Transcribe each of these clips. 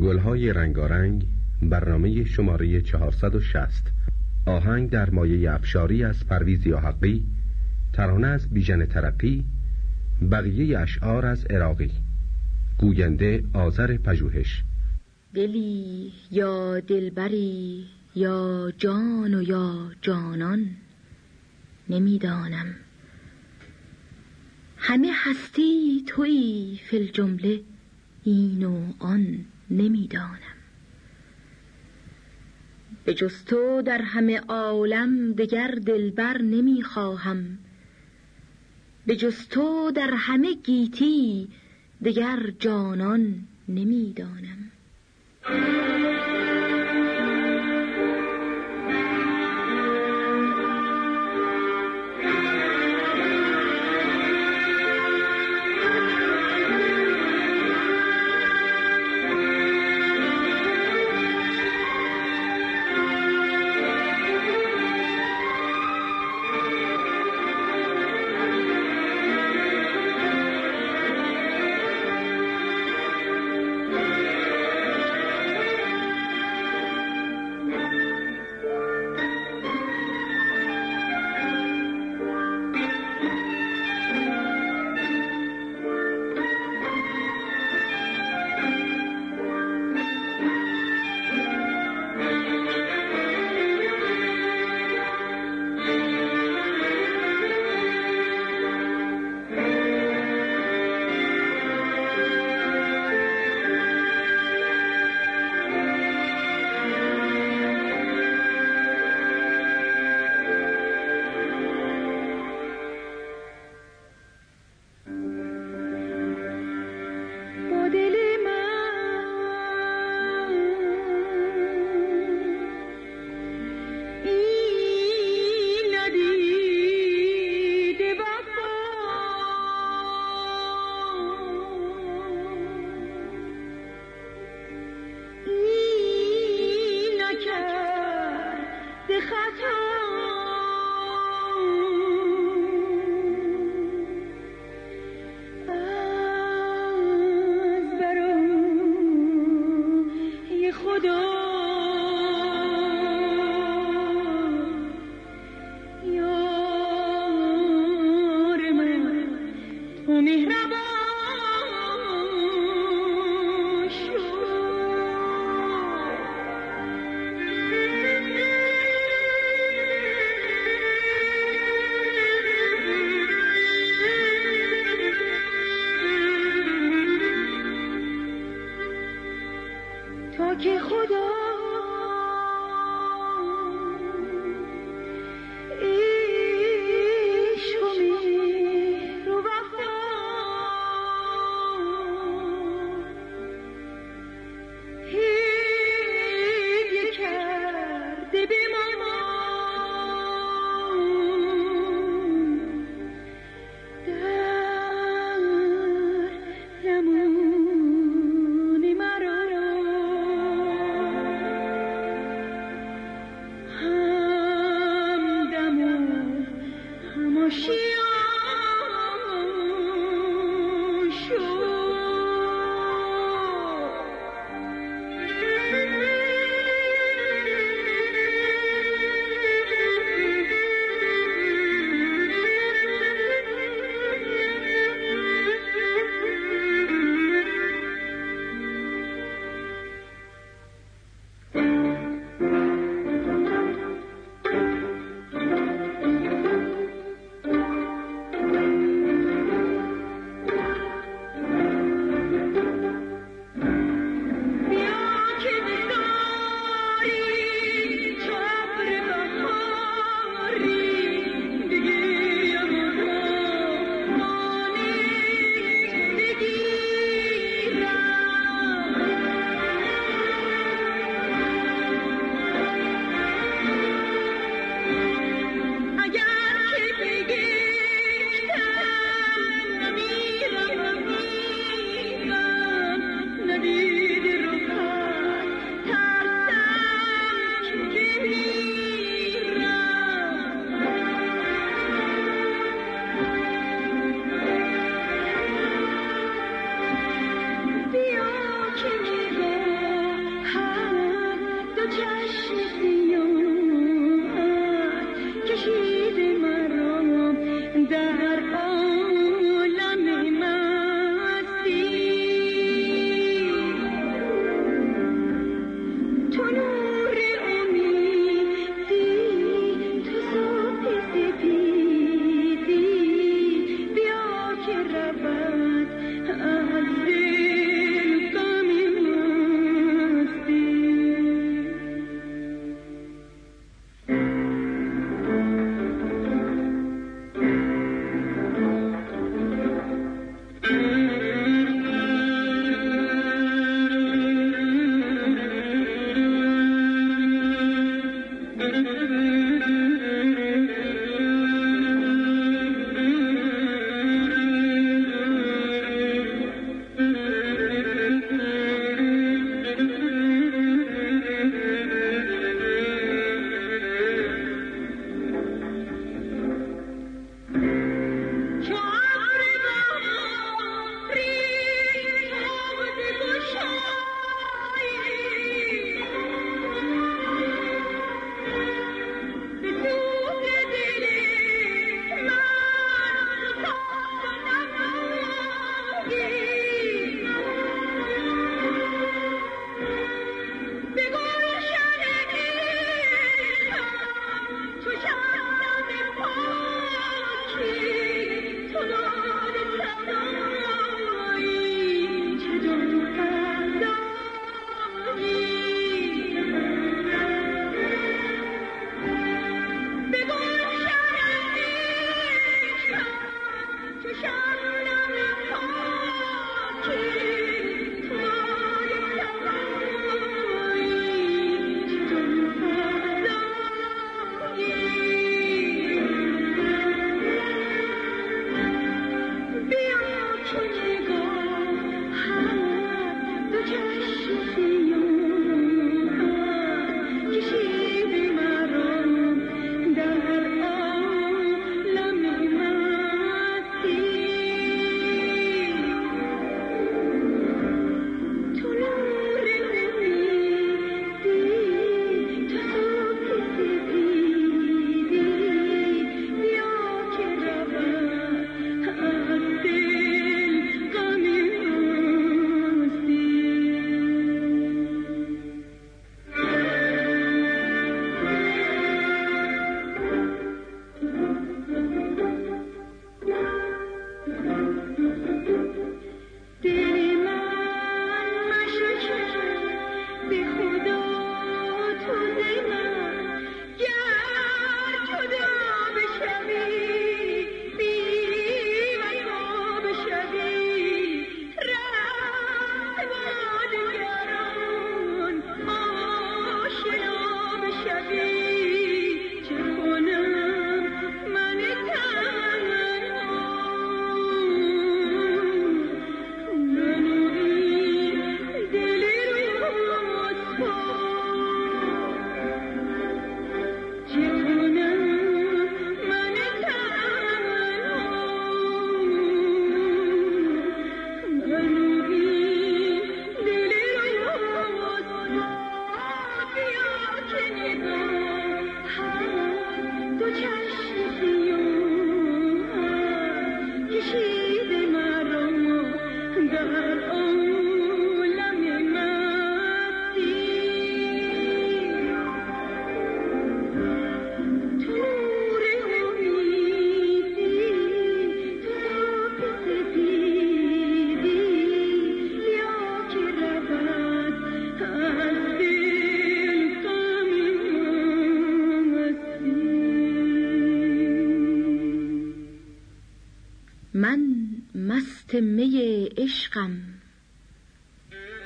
گلهای رنگارنگ برنامه شماره 460 آهنگ در مایه افشاری از پرویز حقی ترانه از بیژن ترقی بقیه اشعار از عراقی. گوینده آذر پژوهش. دلی یا دلبری یا جان و یا جانان نمی‌دانم. همه هستی تویی فی جمله این و آن. نمی‌دانم. به جز تو در همه عالم دگر دلبر نمی‌خواهم. به جز تو در همه گیتی دگر جانان نمی‌دانم. ni rabo.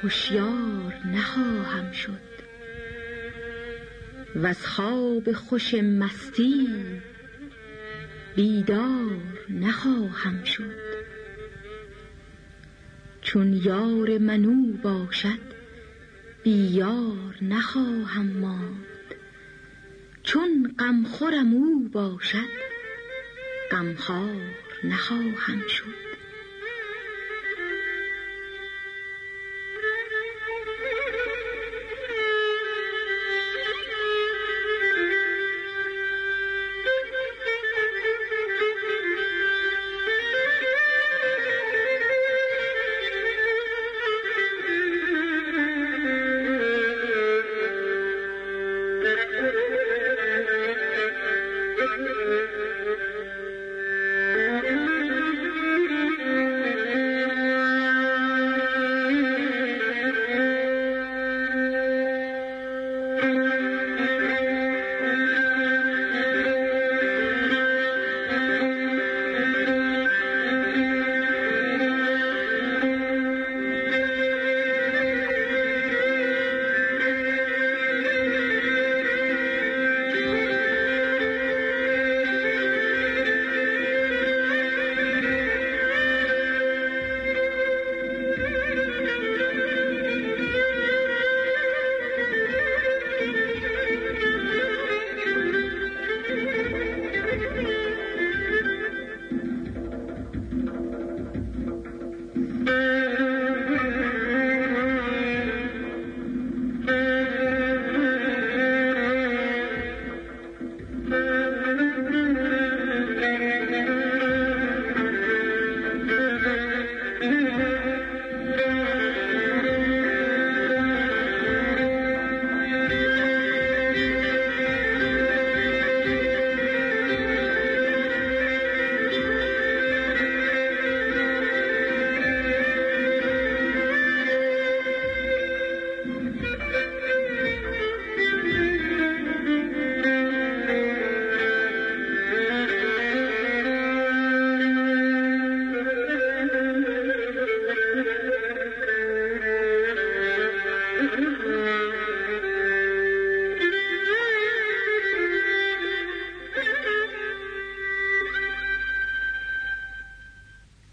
هوشیار نخواهم شد. و از خواب خوش مستی بیدار نخواهم شد. چون یار منو باشد بیار نخواهم ماند. چون غمخورم او باشد غمخوار نخواهم شد.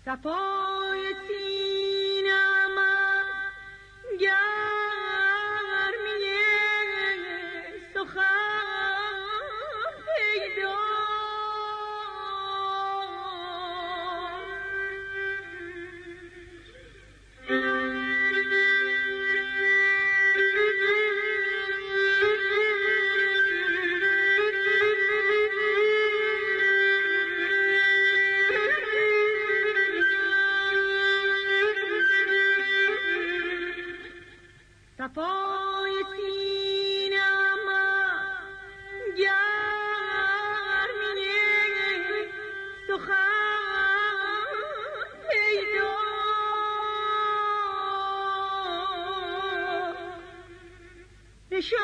صفای سینم گرد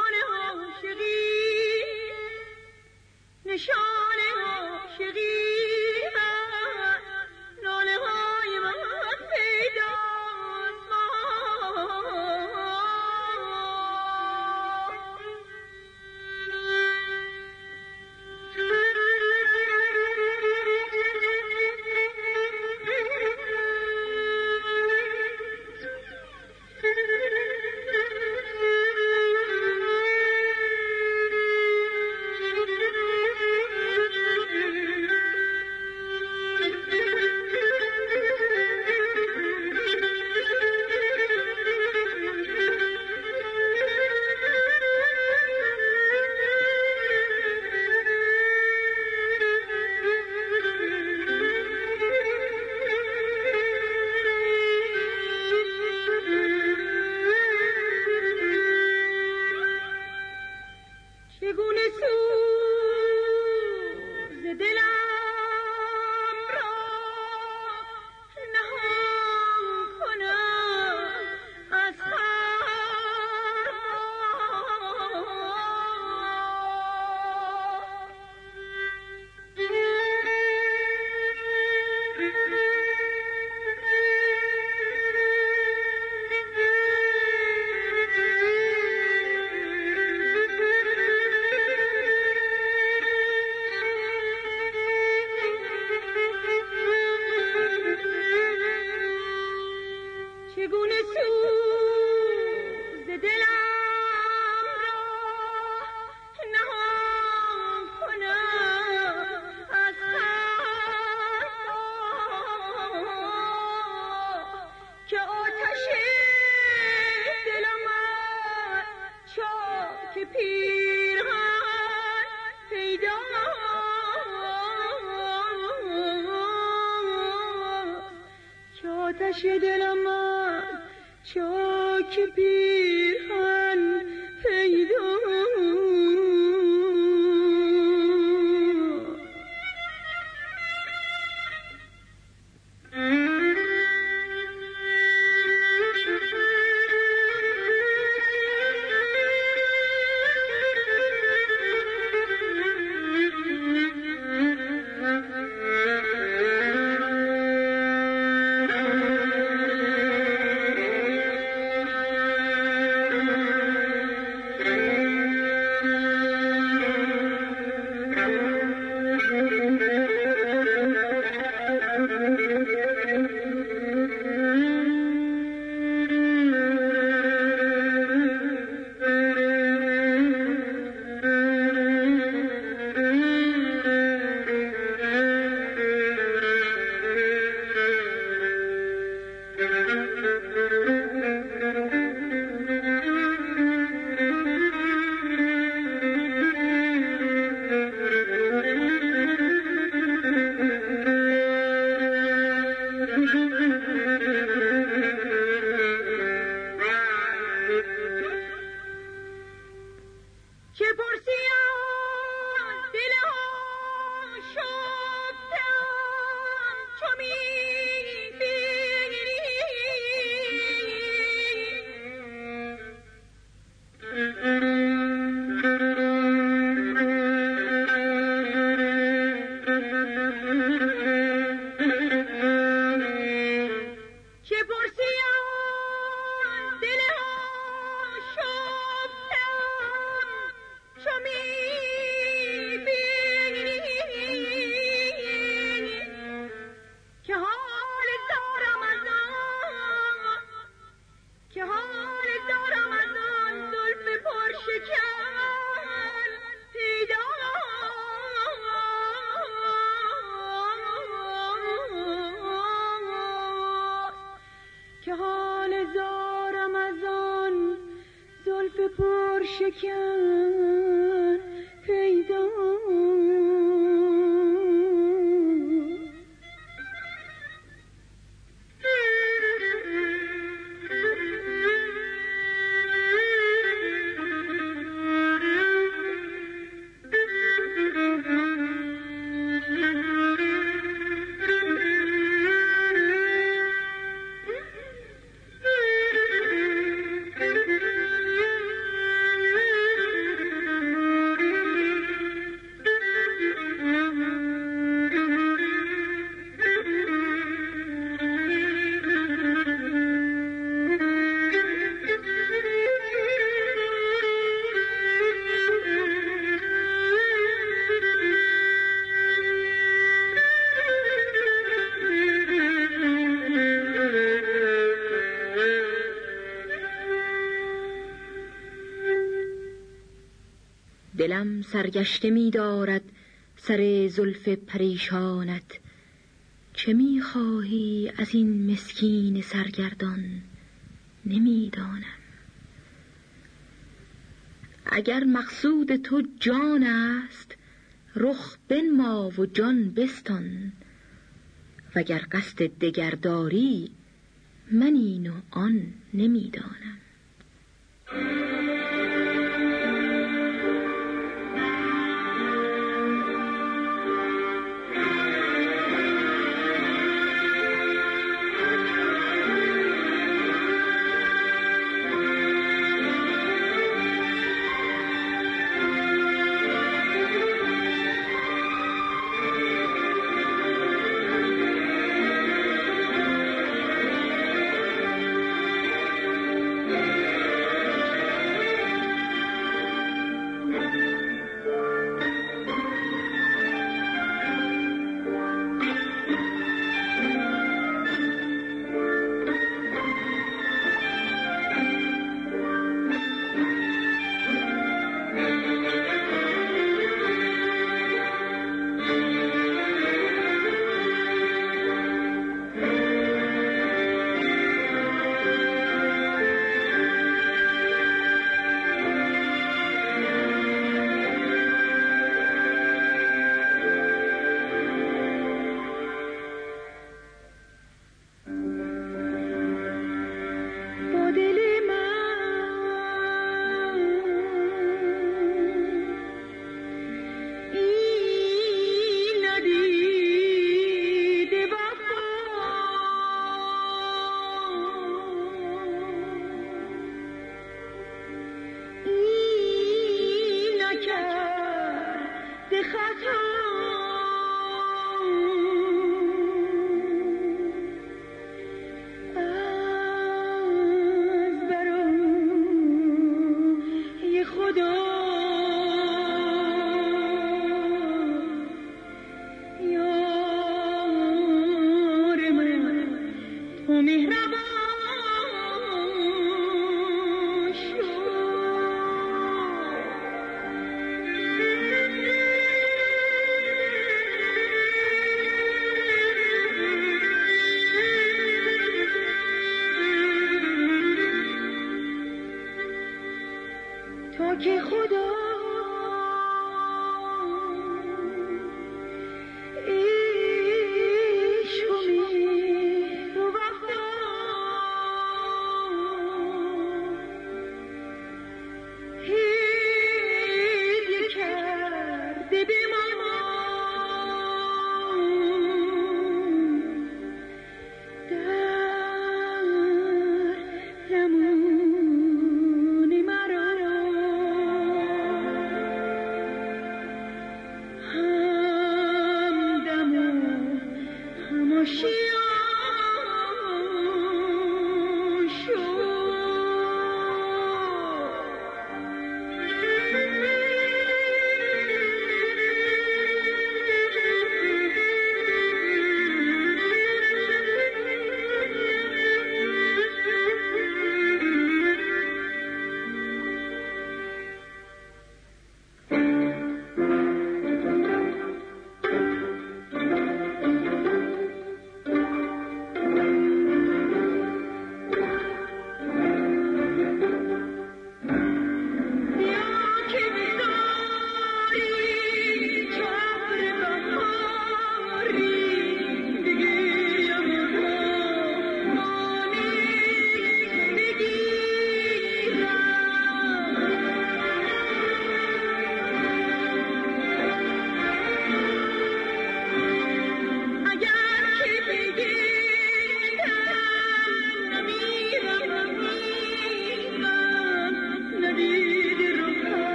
نشان عاشقی. نشان عاشقی. que por si حال زارم از آن زلف پر شکن. دلم سرگشته می دارد سر زلف پریشانت. چه می خواهی از این مسکین سرگردان؟ نمی‌دانم اگر مقصود تو جان است رخ بنما و جان بستان. وگر قصد دگرداری من این و آن نمی‌دانم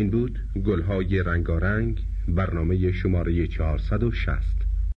این بود گلهای رنگارنگ برنامه شماره 460